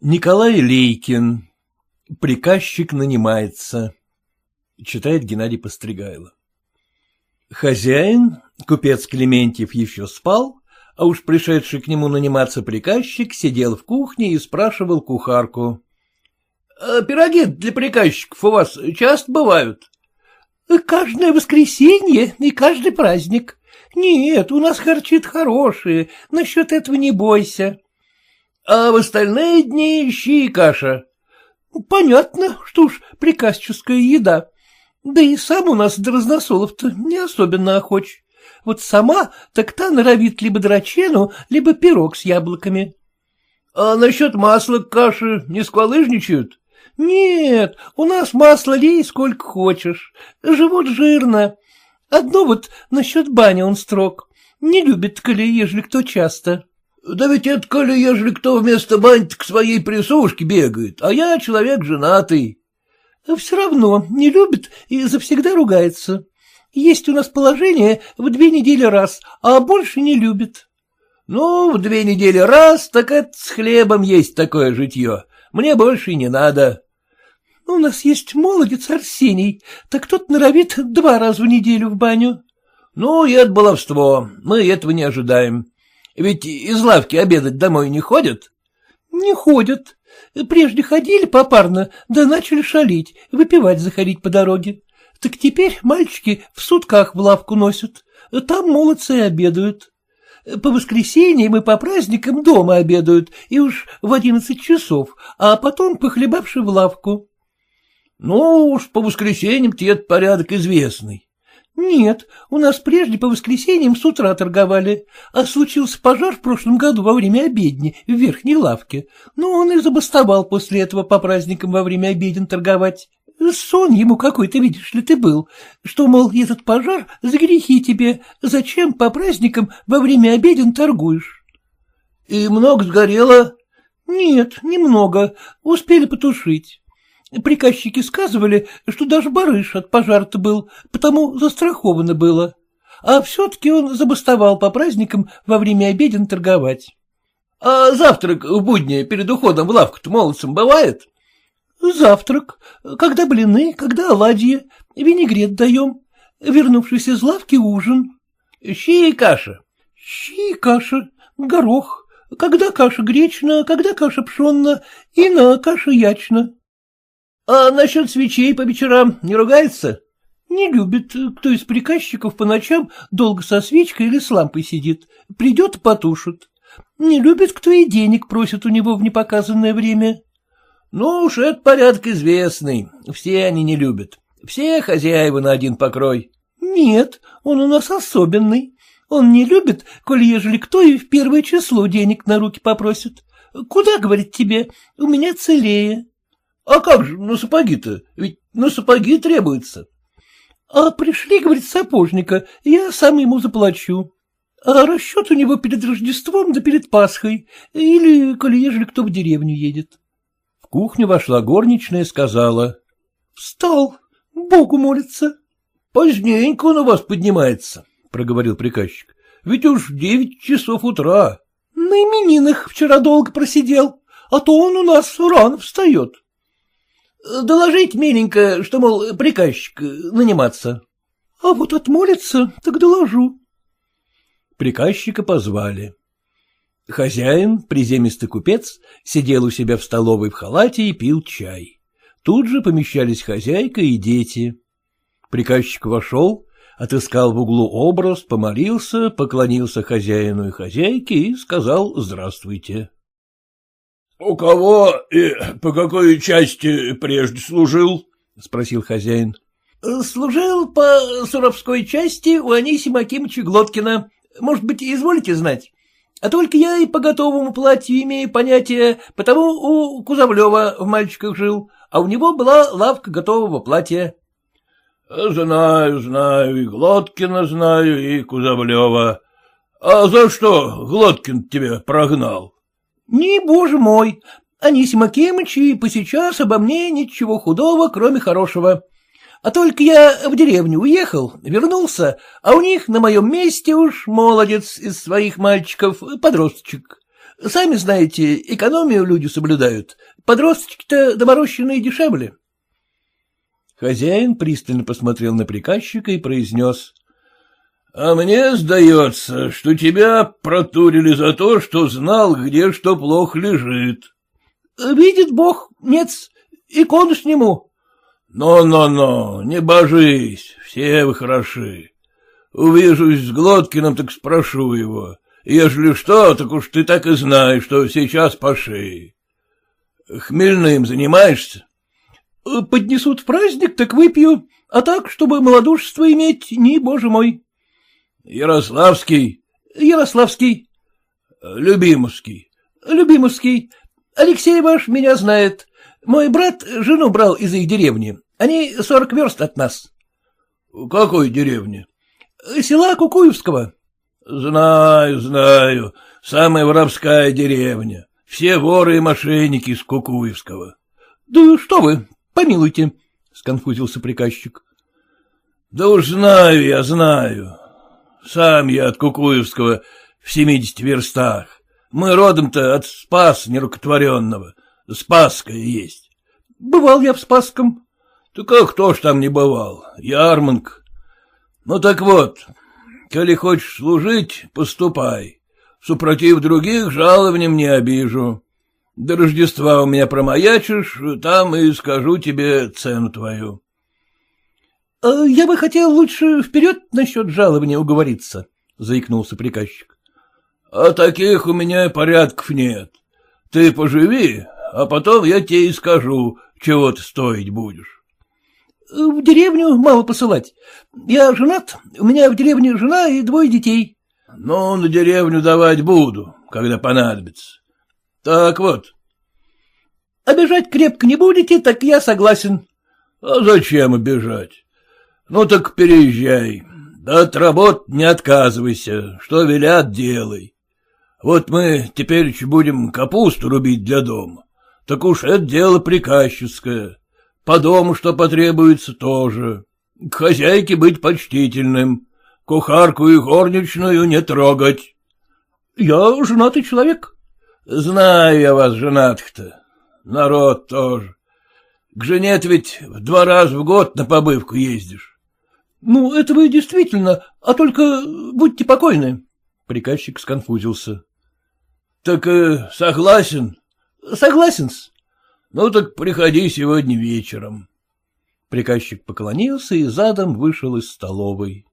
Николай Лейкин. Приказчик нанимается. Читает Геннадий Постригайло. Хозяин, купец Клементьев, еще спал, а уж пришедший к нему наниматься приказчик сидел в кухне и спрашивал кухарку. «А — Пироги для приказчиков у вас часто бывают? — Каждое воскресенье и каждый праздник. Нет, у нас харчит хорошие, насчет этого не бойся а в остальные дни щи и каша. — Понятно, что уж приказческая еда. Да и сам у нас до разносолов-то не особенно охоч. Вот сама, так та норовит либо драчену, либо пирог с яблоками. — А насчет масла каши не сквалыжничают? — Нет, у нас масла лей сколько хочешь. Живут жирно. Одно вот насчет бани он строг. Не любит, коли ежели кто часто. Да ведь это, коли ежели кто вместо бань к своей присушке бегает, а я человек женатый. Все равно не любит и завсегда ругается. Есть у нас положение в две недели раз, а больше не любит. Ну, в две недели раз, так это с хлебом есть такое житье. Мне больше не надо. У нас есть молодец Арсений, так тот норовит два раза в неделю в баню. Ну, и это баловство, мы этого не ожидаем. Ведь из лавки обедать домой не ходят? — Не ходят. Прежде ходили попарно, да начали шалить, выпивать заходить по дороге. Так теперь мальчики в сутках в лавку носят. Там молодцы обедают. По воскресеньям и по праздникам дома обедают, и уж в одиннадцать часов, а потом похлебавши в лавку. — Ну уж по воскресеньям тебе порядок известный. Нет, у нас прежде по воскресеньям с утра торговали, а случился пожар в прошлом году во время обедни в верхней лавке. Но он и забастовал после этого по праздникам во время обеден торговать. Сон ему какой-то, видишь ли, ты был, что, мол, этот пожар за грехи тебе, зачем по праздникам во время обеден торгуешь? — И много сгорело? — Нет, немного, успели потушить. Приказчики сказывали, что даже барыш от пожара-то был, потому застраховано было. А все-таки он забастовал по праздникам во время обеден торговать. — А завтрак в будни перед уходом в лавку-то молодцам бывает? — Завтрак. Когда блины, когда оладьи. Винегрет даем. Вернувшись из лавки, ужин. — Щи и каша. — Щи и каша. Горох. Когда каша гречна, когда каша пшенна, и на каша ячна. А насчет свечей по вечерам не ругается? Не любит, кто из приказчиков по ночам долго со свечкой или с лампой сидит. Придет — потушит. Не любит, кто и денег просит у него в непоказанное время. Ну уж это порядок известный, все они не любят. Все хозяева на один покрой. Нет, он у нас особенный. Он не любит, коли ежели кто и в первое число денег на руки попросит. Куда, говорит тебе, у меня целее. А как же на сапоги-то? Ведь на сапоги требуется. А пришли, говорит, сапожника, я сам ему заплачу. А расчет у него перед Рождеством да перед Пасхой, или, коли ежели кто в деревню едет. В кухню вошла горничная и сказала. — Встал, Богу молится. — Поздненько он у вас поднимается, — проговорил приказчик. — Ведь уж девять часов утра. — На именинах вчера долго просидел, а то он у нас рано встает. — Доложить, миленько, что, мол, приказчик наниматься. — А вот отмолится, так доложу. Приказчика позвали. Хозяин, приземистый купец, сидел у себя в столовой в халате и пил чай. Тут же помещались хозяйка и дети. Приказчик вошел, отыскал в углу образ, помолился, поклонился хозяину и хозяйке и сказал «Здравствуйте». — У кого и по какой части прежде служил? — спросил хозяин. — Служил по Суровской части у Анисима Акимовича Глоткина. Может быть, изволите знать? А только я и по готовому платью имею понятие, потому у Кузовлева в мальчиках жил, а у него была лавка готового платья. — Знаю, знаю, и Глоткина знаю, и Кузовлева. А за что Глоткин тебя прогнал? Не, боже мой, Анисим Акимыч и посейчас обо мне ничего худого, кроме хорошего. А только я в деревню уехал, вернулся, а у них на моем месте уж молодец из своих мальчиков, подросточек. Сами знаете, экономию люди соблюдают. Подростки-то доморощенные дешевле. Хозяин пристально посмотрел на приказчика и произнес. — А мне сдается, что тебя протурили за то, что знал, где что плохо лежит. — Видит Бог, нет, икону сниму. Но, но, но, не божись, все вы хороши. Увижусь с Глоткиным, так спрошу его. Ежели что, так уж ты так и знаешь, что сейчас по шее. Хмельным занимаешься? Поднесут в праздник, так выпью, а так, чтобы малодушество иметь, не, боже мой. Ярославский? Ярославский. Любимовский? Любимовский. Алексей ваш меня знает. Мой брат жену брал из их деревни. Они сорок верст от нас. — Какой деревни? — Села Кукуевского. — Знаю, знаю. Самая воровская деревня. Все воры и мошенники из Кукуевского. — Да что вы, помилуйте, — сконфузился приказчик. — Да уж знаю я, знаю. Сам я от Кукуевского в семидесяти верстах. Мы родом-то от Спас нерукотворенного. Спасская есть. — Бывал я в Спасском. — Так а кто ж там не бывал? Ярманка. Ну так вот, коли хочешь служить, поступай. Супротив других жалованием не обижу. До Рождества у меня промаячишь, там и скажу тебе цену твою. — Я бы хотел лучше вперед насчет жалования уговориться, — заикнулся приказчик. — А таких у меня порядков нет. Ты поживи, а потом я тебе и скажу, чего ты стоить будешь. — В деревню мало посылать. Я женат, у меня в деревне жена и двое детей. — Ну, на деревню давать буду, когда понадобится. Так вот. — Обижать крепко не будете, так я согласен. — А зачем обижать? Ну так переезжай. Да от работ не отказывайся, что велят, делай. Вот мы теперь будем капусту рубить для дома. Так уж это дело приказческое. По дому, что потребуется, тоже. К хозяйке быть почтительным. Кухарку и горничную не трогать. — Я женатый человек. — Знаю я вас, женатых-то. Народ тоже. К жене ведь в два раза в год на побывку ездишь. — Ну, это вы действительно, а только будьте покойны. Приказчик сконфузился. — Так э, согласен? — Согласен-с. — Ну так приходи сегодня вечером. Приказчик поклонился и задом вышел из столовой.